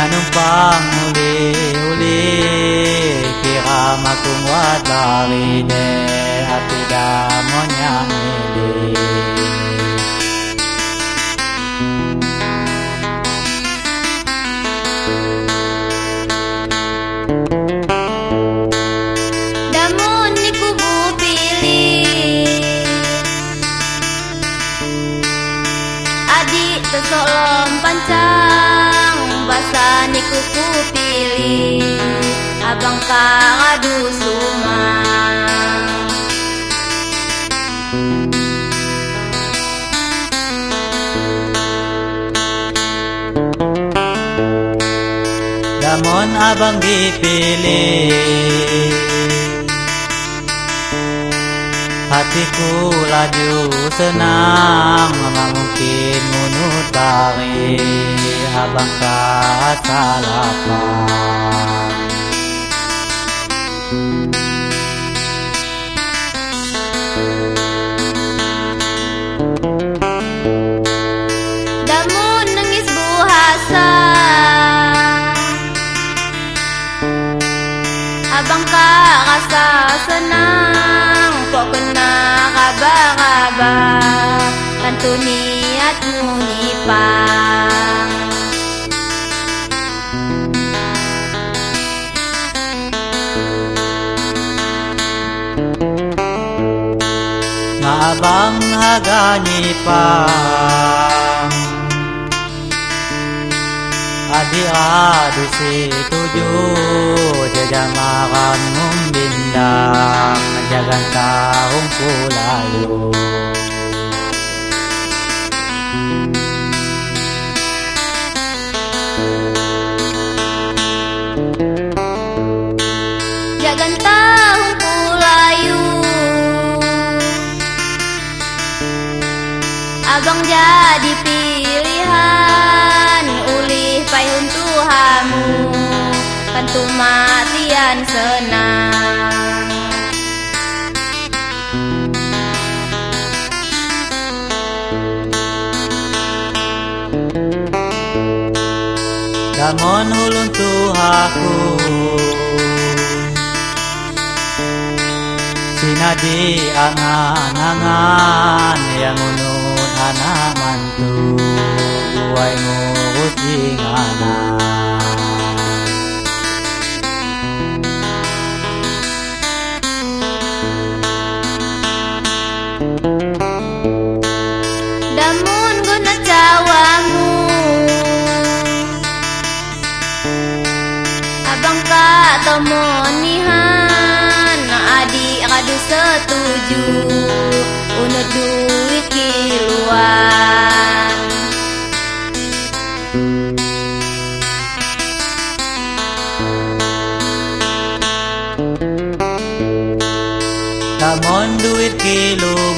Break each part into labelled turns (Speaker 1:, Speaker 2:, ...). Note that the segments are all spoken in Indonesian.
Speaker 1: යනු
Speaker 2: පාමුලේ උලේ පිරාමකුම් වදාවේද අපිඩා මොඥාමේ pancang Basa ni kuku pilih. Abang kang adu sumang
Speaker 1: Damon abang dipilih. Hatiku laju senang Mungkin munut tari habang kasalapan
Speaker 2: Damo ng isbuhasan. Abang kakasasanan Poko na kaba-kaba
Speaker 1: Kantuni at muni pang naganipa Abiado si tuju Jagang makan
Speaker 2: mong bintang Jagang taong kulayo Tentu matian senang.
Speaker 1: Damon hulun tuhaku Sinadi angan-angan Yang unun anak mantu. Buai ngurus jinganan
Speaker 2: kak tomonihan Adik kadu setuju Unut duit kiluan
Speaker 1: Damon duit kilumu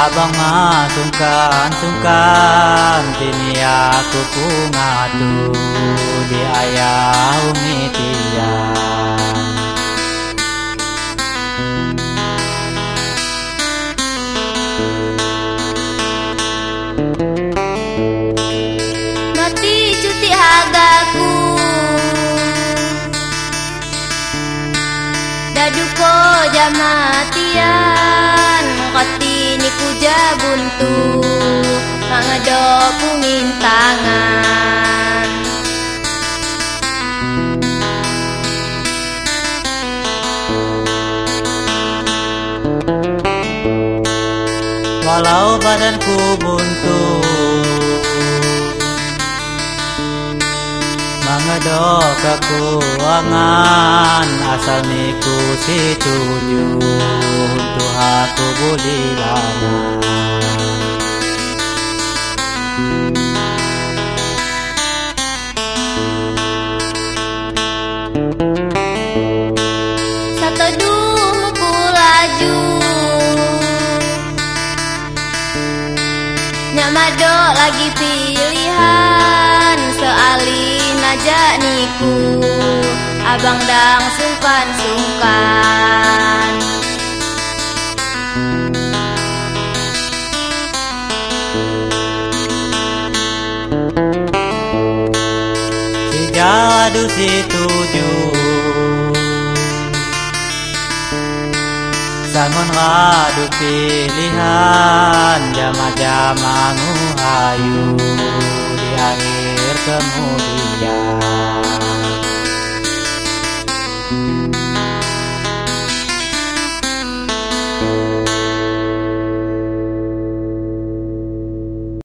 Speaker 1: Abang mah sungkan-sungkan Tini aku pungatu Di ayah umitian
Speaker 2: Mati cuti hagaku Daduko jamatian Jabuntu Mangedo pungin tangan
Speaker 1: Walau badanku buntu Mangedo kekuangan Asal niku si tuju Untuk aku budi
Speaker 2: Satu muku laju. Nyamado lagi pilihan Sealih najak niku Abang dang sungkan-sungkan
Speaker 1: Si jadu si tujuh Sangon ngadu pilihan Jama-jama nguhayu Di akhir kemudian ya.